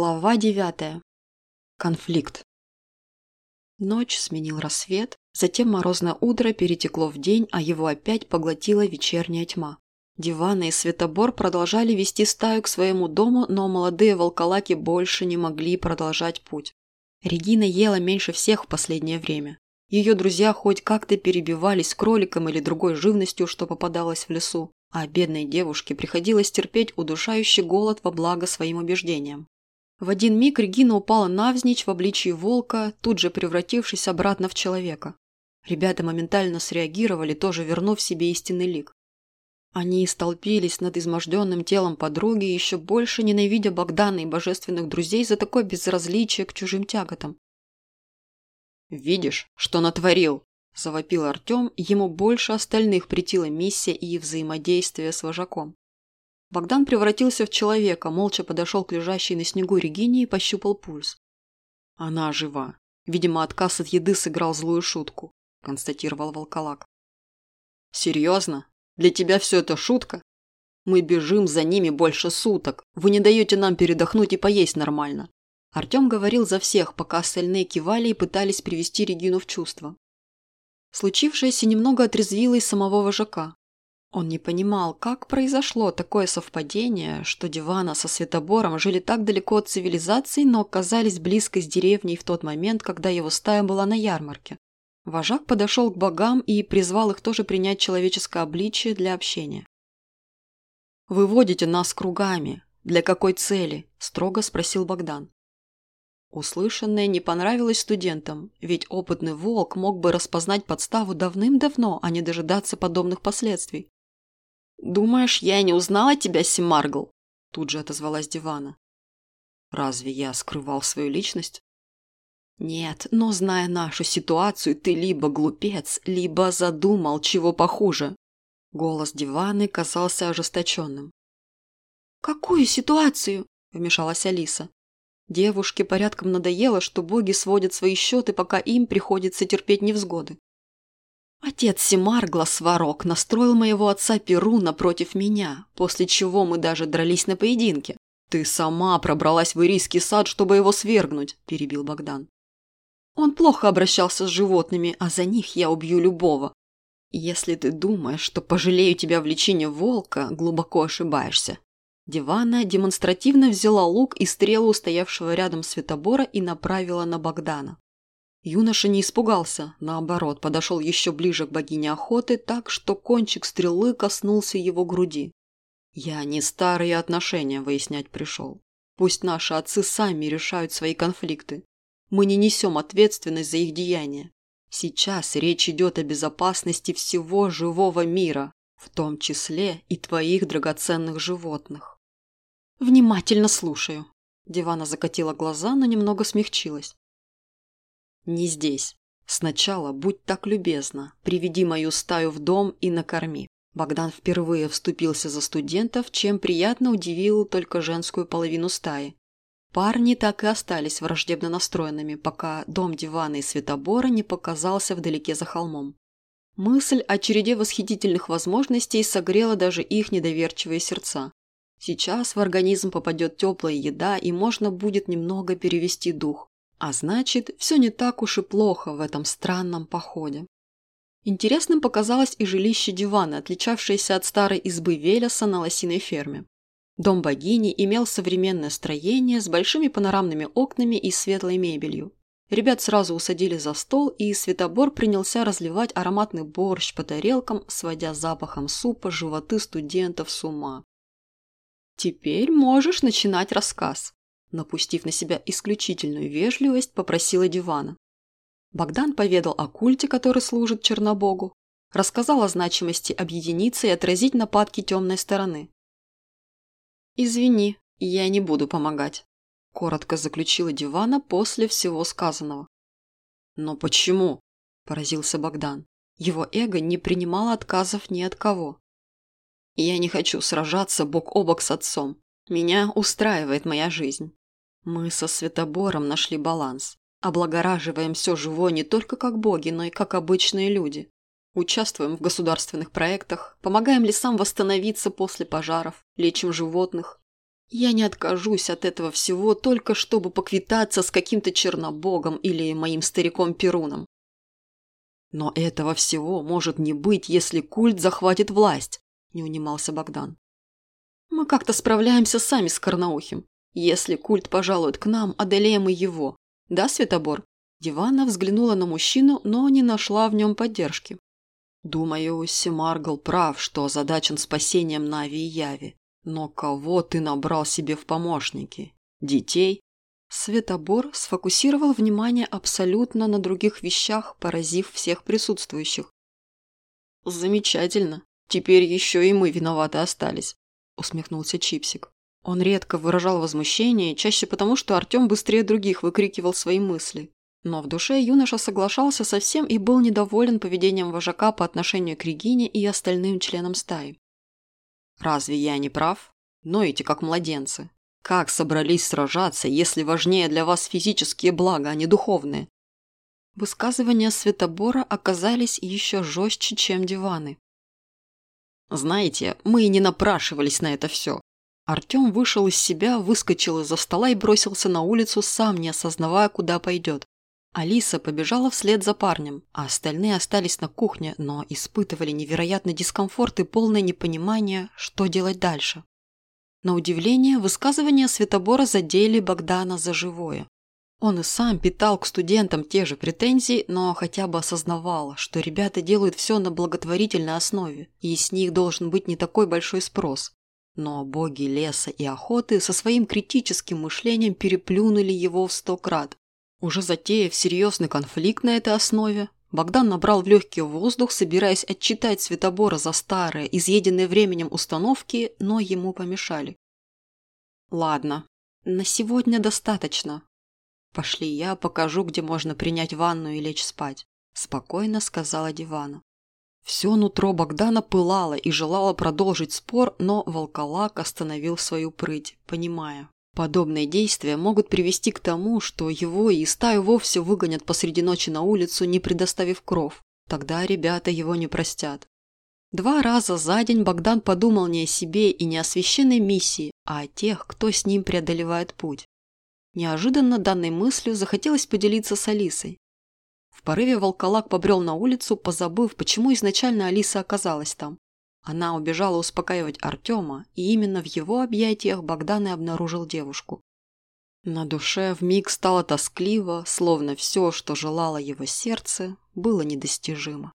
Глава девятая. Конфликт. Ночь сменил рассвет, затем морозное утро перетекло в день, а его опять поглотила вечерняя тьма. Диваны и Светобор продолжали вести стаю к своему дому, но молодые волколаки больше не могли продолжать путь. Регина ела меньше всех в последнее время. Ее друзья хоть как-то перебивались кроликом или другой живностью, что попадалось в лесу, а бедной девушке приходилось терпеть удушающий голод во благо своим убеждениям. В один миг Регина упала навзничь в обличии волка, тут же превратившись обратно в человека. Ребята моментально среагировали, тоже вернув себе истинный лик. Они столпились над изможденным телом подруги, еще больше ненавидя Богдана и божественных друзей за такое безразличие к чужим тяготам. «Видишь, что натворил?» – завопил Артем, ему больше остальных притила миссия и взаимодействие с вожаком. Богдан превратился в человека, молча подошел к лежащей на снегу Регине и пощупал пульс. «Она жива. Видимо, отказ от еды сыграл злую шутку», – констатировал волколак. «Серьезно? Для тебя все это шутка? Мы бежим за ними больше суток. Вы не даете нам передохнуть и поесть нормально». Артем говорил за всех, пока остальные кивали и пытались привести Регину в чувство. Случившееся немного отрезвило и самого вожака. Он не понимал, как произошло такое совпадение, что Дивана со Светобором жили так далеко от цивилизации, но оказались близко с деревней в тот момент, когда его стая была на ярмарке. Вожак подошел к богам и призвал их тоже принять человеческое обличие для общения. «Вы водите нас кругами. Для какой цели?» – строго спросил Богдан. Услышанное не понравилось студентам, ведь опытный волк мог бы распознать подставу давным-давно, а не дожидаться подобных последствий. «Думаешь, я не узнала тебя, Симаргл?» Тут же отозвалась Дивана. «Разве я скрывал свою личность?» «Нет, но зная нашу ситуацию, ты либо глупец, либо задумал чего похуже». Голос Диваны казался ожесточенным. «Какую ситуацию?» – вмешалась Алиса. Девушке порядком надоело, что боги сводят свои счеты, пока им приходится терпеть невзгоды. Отец Семаргла Сварог настроил моего отца Перу напротив меня, после чего мы даже дрались на поединке. «Ты сама пробралась в Ирийский сад, чтобы его свергнуть», – перебил Богдан. Он плохо обращался с животными, а за них я убью любого. Если ты думаешь, что пожалею тебя в лечении волка, глубоко ошибаешься. Дивана демонстративно взяла лук и стрелу стоявшего рядом светобора и направила на Богдана. Юноша не испугался, наоборот, подошел еще ближе к богине охоты, так что кончик стрелы коснулся его груди. Я не старые отношения выяснять пришел. Пусть наши отцы сами решают свои конфликты. Мы не несем ответственность за их деяния. Сейчас речь идет о безопасности всего живого мира, в том числе и твоих драгоценных животных. Внимательно слушаю. Дивана закатила глаза, но немного смягчилась. «Не здесь. Сначала будь так любезна, приведи мою стаю в дом и накорми». Богдан впервые вступился за студентов, чем приятно удивил только женскую половину стаи. Парни так и остались враждебно настроенными, пока дом дивана и светобора не показался вдалеке за холмом. Мысль о череде восхитительных возможностей согрела даже их недоверчивые сердца. Сейчас в организм попадет теплая еда, и можно будет немного перевести дух. А значит, все не так уж и плохо в этом странном походе. Интересным показалось и жилище дивана, отличавшееся от старой избы Велеса на лосиной ферме. Дом богини имел современное строение с большими панорамными окнами и светлой мебелью. Ребят сразу усадили за стол, и Светобор принялся разливать ароматный борщ по тарелкам, сводя запахом супа животы студентов с ума. «Теперь можешь начинать рассказ», Напустив на себя исключительную вежливость, попросила дивана. Богдан поведал о культе, который служит Чернобогу, рассказал о значимости объединиться и отразить нападки темной стороны. «Извини, я не буду помогать», – коротко заключила дивана после всего сказанного. «Но почему?» – поразился Богдан. Его эго не принимало отказов ни от кого. «Я не хочу сражаться бок о бок с отцом. Меня устраивает моя жизнь. Мы со Светобором нашли баланс. Облагораживаем все живое не только как боги, но и как обычные люди. Участвуем в государственных проектах, помогаем лесам восстановиться после пожаров, лечим животных. Я не откажусь от этого всего только чтобы поквитаться с каким-то чернобогом или моим стариком Перуном. Но этого всего может не быть, если культ захватит власть, не унимался Богдан. Мы как-то справляемся сами с Карнаухим. Если культ пожалует к нам, одолеем и его. Да, Светобор? Дивана взглянула на мужчину, но не нашла в нем поддержки. Думаю, Семаргл прав, что озадачен спасением Нави и Яви. Но кого ты набрал себе в помощники? Детей? Светобор сфокусировал внимание абсолютно на других вещах, поразив всех присутствующих. Замечательно. Теперь еще и мы виноваты остались, усмехнулся Чипсик. Он редко выражал возмущение, чаще потому, что Артем быстрее других выкрикивал свои мысли. Но в душе юноша соглашался со всем и был недоволен поведением вожака по отношению к Регине и остальным членам стаи. Разве я не прав? Ноете, как младенцы. Как собрались сражаться, если важнее для вас физические блага, а не духовные? Высказывания Светобора оказались еще жестче, чем диваны. Знаете, мы и не напрашивались на это все. Артем вышел из себя, выскочил из-за стола и бросился на улицу, сам не осознавая, куда пойдет. Алиса побежала вслед за парнем, а остальные остались на кухне, но испытывали невероятный дискомфорт и полное непонимание, что делать дальше. На удивление, высказывания Светобора задели Богдана за живое. Он и сам питал к студентам те же претензии, но хотя бы осознавал, что ребята делают все на благотворительной основе, и с них должен быть не такой большой спрос. Но боги леса и охоты со своим критическим мышлением переплюнули его в сто крат, уже затеяв серьезный конфликт на этой основе, Богдан набрал в легкий воздух, собираясь отчитать Светобора за старые, изъеденные временем установки, но ему помешали. «Ладно, на сегодня достаточно. Пошли, я покажу, где можно принять ванну и лечь спать», – спокойно сказала Дивана. Все нутро Богдана пылало и желало продолжить спор, но волколак остановил свою прыть, понимая, Подобные действия могут привести к тому, что его и стаю вовсе выгонят посреди ночи на улицу, не предоставив кров. Тогда ребята его не простят. Два раза за день Богдан подумал не о себе и не о священной миссии, а о тех, кто с ним преодолевает путь. Неожиданно данной мыслью захотелось поделиться с Алисой. В порыве волколак побрел на улицу, позабыв, почему изначально Алиса оказалась там. Она убежала успокаивать Артема, и именно в его объятиях Богдан и обнаружил девушку. На душе вмиг стало тоскливо, словно все, что желало его сердце, было недостижимо.